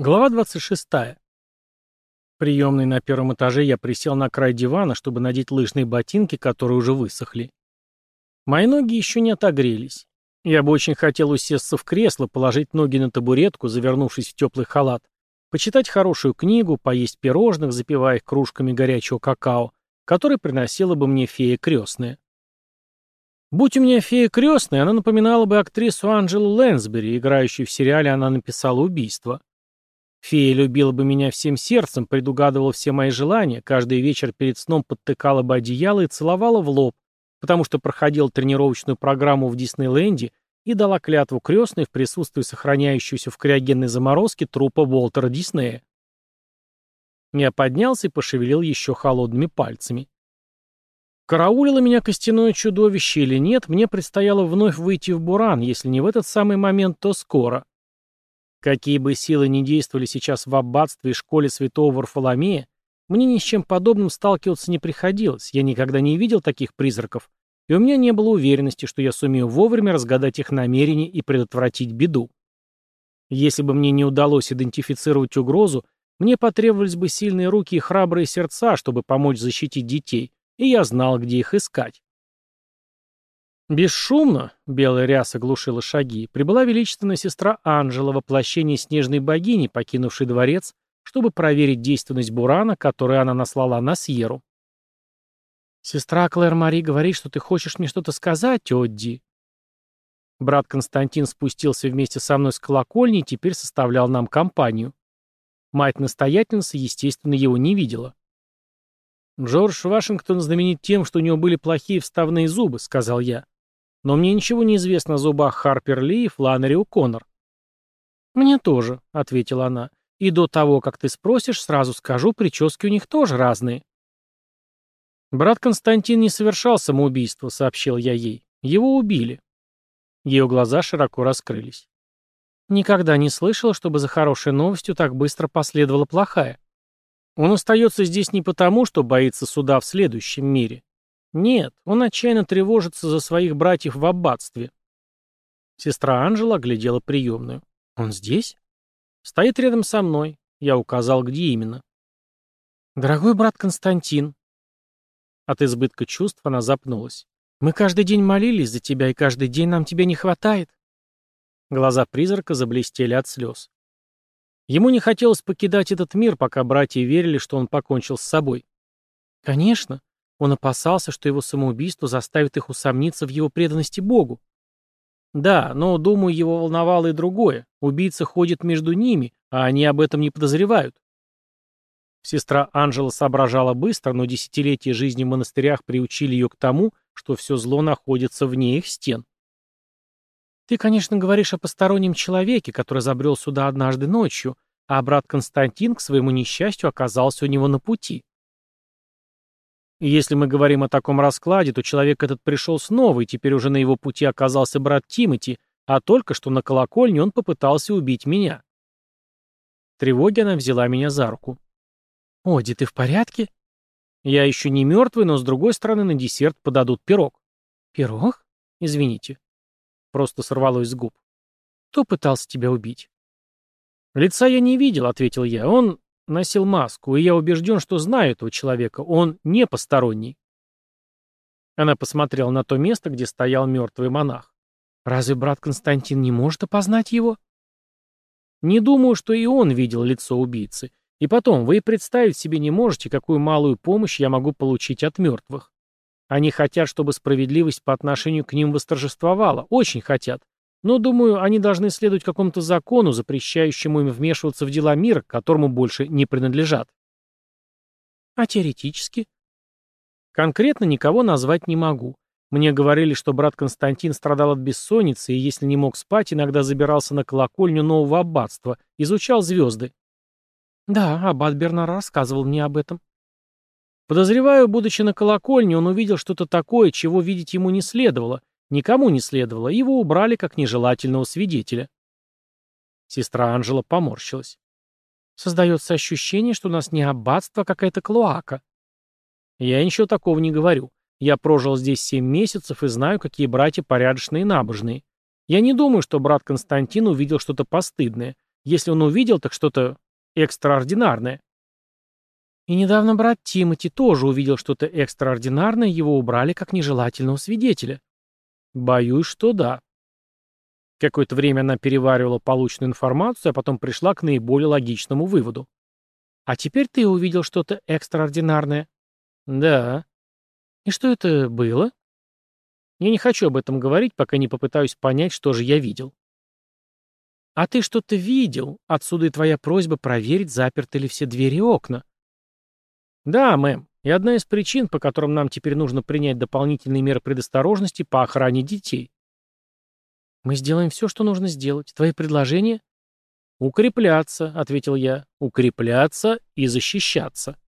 Глава 26. В приемной на первом этаже я присел на край дивана, чтобы надеть лыжные ботинки, которые уже высохли. Мои ноги еще не отогрелись. Я бы очень хотел усесться в кресло, положить ноги на табуретку, завернувшись в теплый халат, почитать хорошую книгу, поесть пирожных, запивая их кружками горячего какао, который приносила бы мне фея крестная. Будь у меня фея крестная, она напоминала бы актрису Анджелу Лэнсбери, играющую в сериале «Она написала убийство». Фея любила бы меня всем сердцем, предугадывала все мои желания, каждый вечер перед сном подтыкала бы одеяло и целовала в лоб, потому что проходила тренировочную программу в Диснейленде и дала клятву крестной в присутствии сохраняющегося в криогенной заморозке трупа Уолтера Диснея. Я поднялся и пошевелил еще холодными пальцами. Караулило меня костяное чудовище или нет, мне предстояло вновь выйти в буран, если не в этот самый момент, то скоро. Какие бы силы ни действовали сейчас в аббатстве и школе святого Варфоломея, мне ни с чем подобным сталкиваться не приходилось, я никогда не видел таких призраков, и у меня не было уверенности, что я сумею вовремя разгадать их намерения и предотвратить беду. Если бы мне не удалось идентифицировать угрозу, мне потребовались бы сильные руки и храбрые сердца, чтобы помочь защитить детей, и я знал, где их искать. Бесшумно, белая ряса глушила шаги, прибыла величественная сестра Анжела, воплощение снежной богини, покинувшей дворец, чтобы проверить действенность бурана, который она наслала на Сьеру. «Сестра Клэр Мари говорит, что ты хочешь мне что-то сказать, Одди». Брат Константин спустился вместе со мной с колокольни и теперь составлял нам компанию. Мать-настоятельница, естественно, его не видела. «Джордж Вашингтон знаменит тем, что у него были плохие вставные зубы», — сказал я. Но мне ничего не известно о зубах Харпер Ли и Фланнери О'Коннор. «Мне тоже», — ответила она. «И до того, как ты спросишь, сразу скажу, прически у них тоже разные». «Брат Константин не совершал самоубийство», — сообщил я ей. «Его убили». Ее глаза широко раскрылись. Никогда не слышала, чтобы за хорошей новостью так быстро последовала плохая. Он остается здесь не потому, что боится суда в следующем мире. Нет, он отчаянно тревожится за своих братьев в аббатстве. Сестра Анжела оглядела приемную. Он здесь? Стоит рядом со мной. Я указал, где именно. Дорогой брат Константин. От избытка чувств она запнулась. Мы каждый день молились за тебя, и каждый день нам тебя не хватает. Глаза призрака заблестели от слез. Ему не хотелось покидать этот мир, пока братья верили, что он покончил с собой. Конечно, он опасался, что его самоубийство заставит их усомниться в его преданности Богу. Да, но, думаю, его волновало и другое. Убийца ходит между ними, а они об этом не подозревают. Сестра Анжела соображала быстро, но десятилетия жизни в монастырях приучили ее к тому, что все зло находится вне их стен. Ты, конечно, говоришь о постороннем человеке, который забрел сюда однажды ночью, а брат Константин, к своему несчастью, оказался у него на пути. И если мы говорим о таком раскладе, то человек этот пришел снова, и теперь уже на его пути оказался брат Тимати, а только что на колокольне он попытался убить меня. В тревоге она взяла меня за руку. «Оди, ты в порядке?» «Я еще не мертвый, но с другой стороны на десерт подадут пирог». «Пирог? Извините». Просто сорвалось с губ. «Кто пытался тебя убить?» «Лица я не видел», — ответил я. «Он носил маску, и я убежден, что знаю этого человека. Он не посторонний. Она посмотрела на то место, где стоял мертвый монах. Разве брат Константин не может опознать его? Не думаю, что и он видел лицо убийцы. И потом, вы представить себе не можете, какую малую помощь я могу получить от мертвых. Они хотят, чтобы справедливость по отношению к ним восторжествовала. Очень хотят. Но, думаю, они должны следовать какому-то закону, запрещающему им вмешиваться в дела мира, которому больше не принадлежат. А теоретически? Конкретно никого назвать не могу. Мне говорили, что брат Константин страдал от бессонницы и, если не мог спать, иногда забирался на колокольню нового аббатства, изучал звезды. Да, аббат Бернар рассказывал мне об этом. Подозреваю, будучи на колокольне, он увидел что-то такое, чего видеть ему не следовало, Никому не следовало, его убрали как нежелательного свидетеля. Сестра Анжела поморщилась. Создается ощущение, что у нас не аббатство, а какая-то клоака. Я ничего такого не говорю. Я прожил здесь семь месяцев и знаю, какие братья порядочные и набожные. Я не думаю, что брат Константин увидел что-то постыдное. Если он увидел, так что-то экстраординарное. И недавно брат Тимоти тоже увидел что-то экстраординарное, его убрали как нежелательного свидетеля. Боюсь, что да. Какое-то время она переваривала полученную информацию, а потом пришла к наиболее логичному выводу. А теперь ты увидел что-то экстраординарное? Да. И что это было? Я не хочу об этом говорить, пока не попытаюсь понять, что же я видел. А ты что-то видел? Отсюда и твоя просьба проверить, заперты ли все двери и окна. «Да, мэм. И одна из причин, по которым нам теперь нужно принять дополнительные меры предосторожности по охране детей». «Мы сделаем все, что нужно сделать. Твои предложения?» «Укрепляться», — ответил я. «Укрепляться и защищаться».